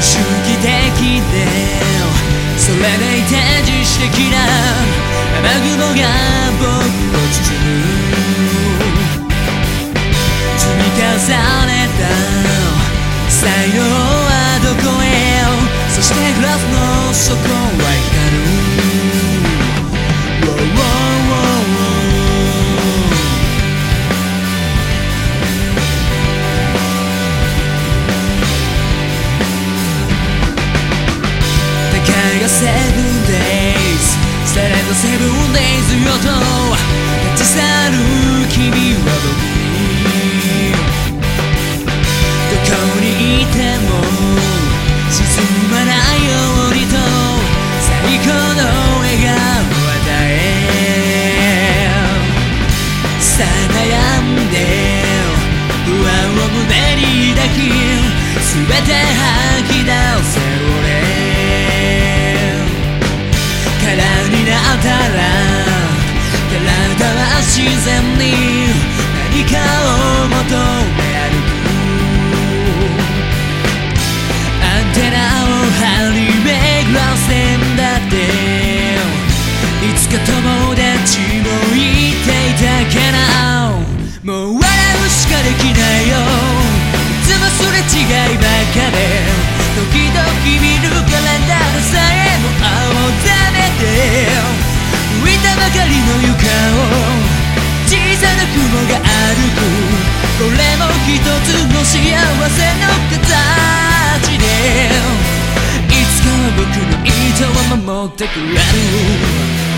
主義的でそれでいて自主的な雨雲が僕を包む。積み重ねた才能はどこへそしてグラフの底はを胸に抱き全て吐き出せ俺空になったら体は自然に何かを求め歩くの床を小さな雲が歩くこれも一つの幸せの形でいつかは僕の糸を守ってくれる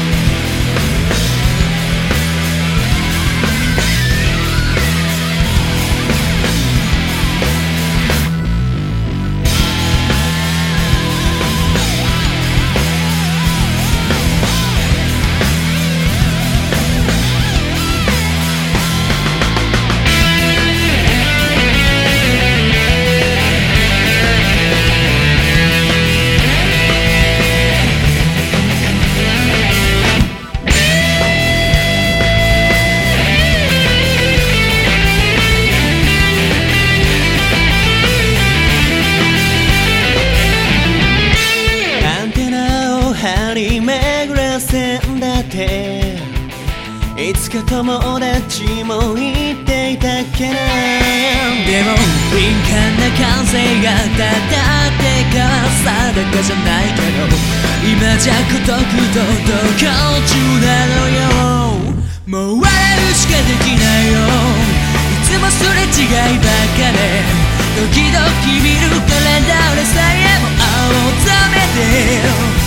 んだっていつか友達も言っていたっけなでも敏感な感性がただってか定かじゃないけど今じゃ孤独と同居中なのよ。もう笑うしかできないよ。いつもすれ違いばっかで時々見るカレンダーでさえも青ざめて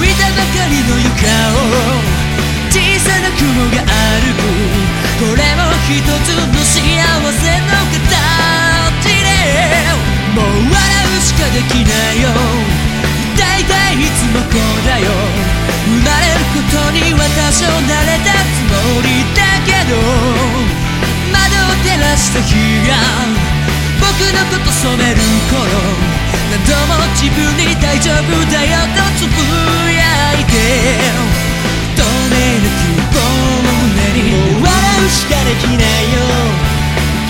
浮いたばかりの床を小さな雲が歩くこれも一つの幸せの形でもう笑うしかできないよ大体いつもこうだよ生まれることには多少慣れたつもりだけど窓を照らした日が僕のこと染める頃何度も自分に大丈夫だよとつぶやいて透明な希望を胸にも笑うしかできないよ。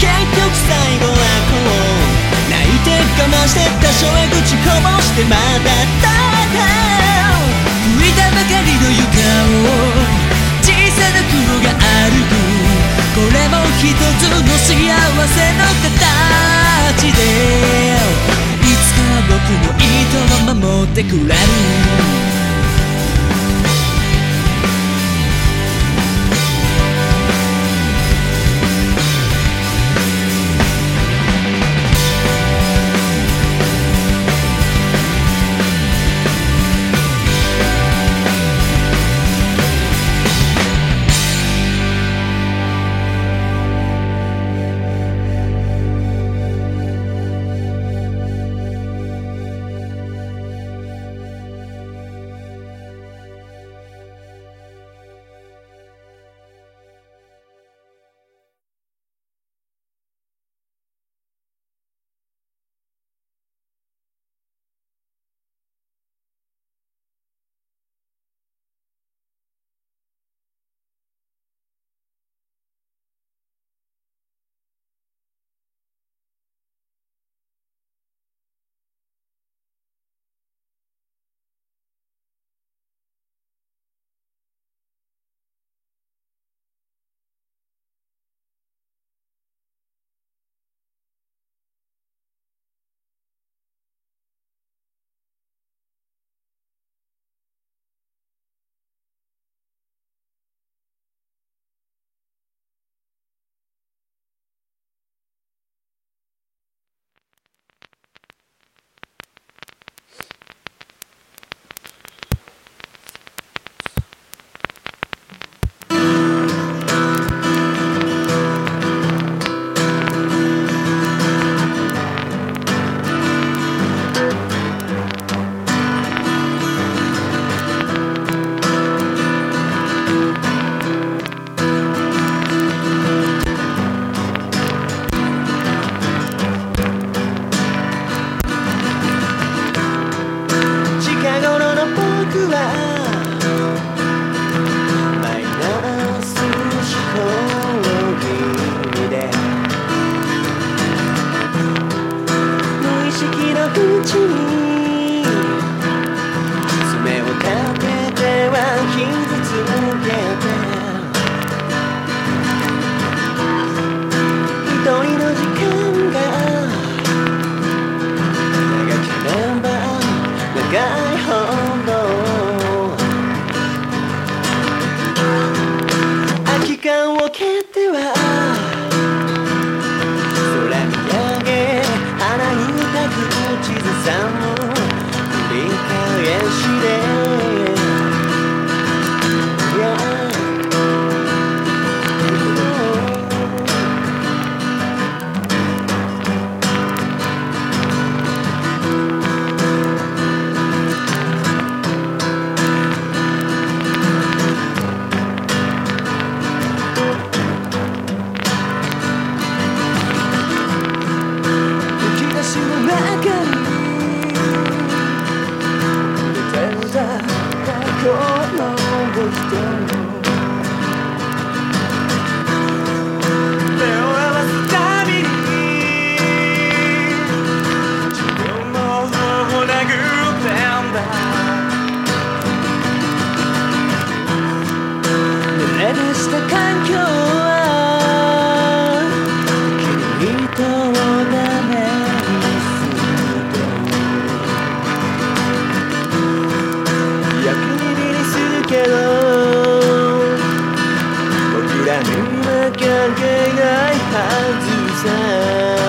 結局最後はこう泣いて我慢して多少へ口こぼしてまたただ浮いたばかりの床を。小さな雲が歩くこれも一つの幸せの形で。の糸を守ってくれる口に爪を立てては傷つけて一人の時間が長ければ長いだ。濡れ出した環境は君となめにすると役ににするけど僕らには関係ないはずさ。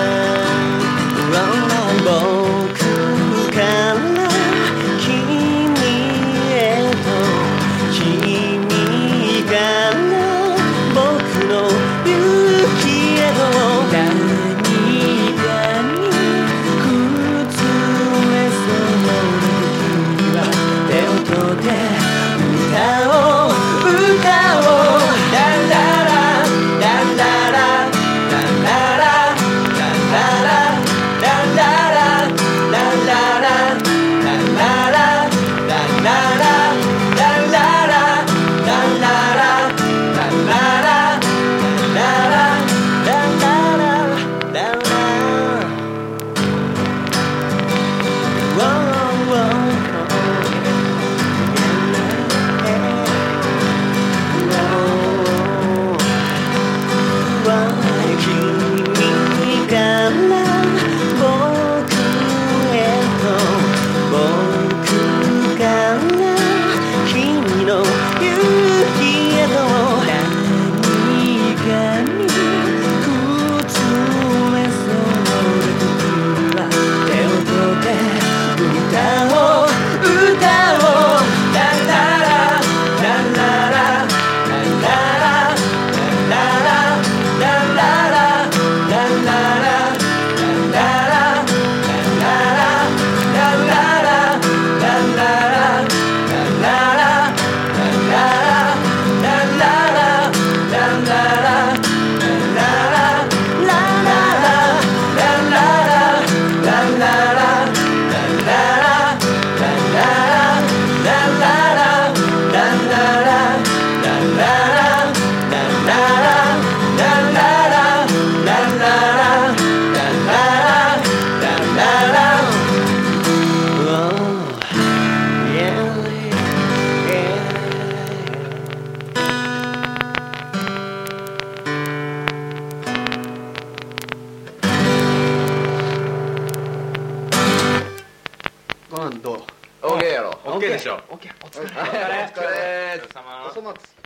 でしょ。お疲れ。お疲れ。お疲れ様。お。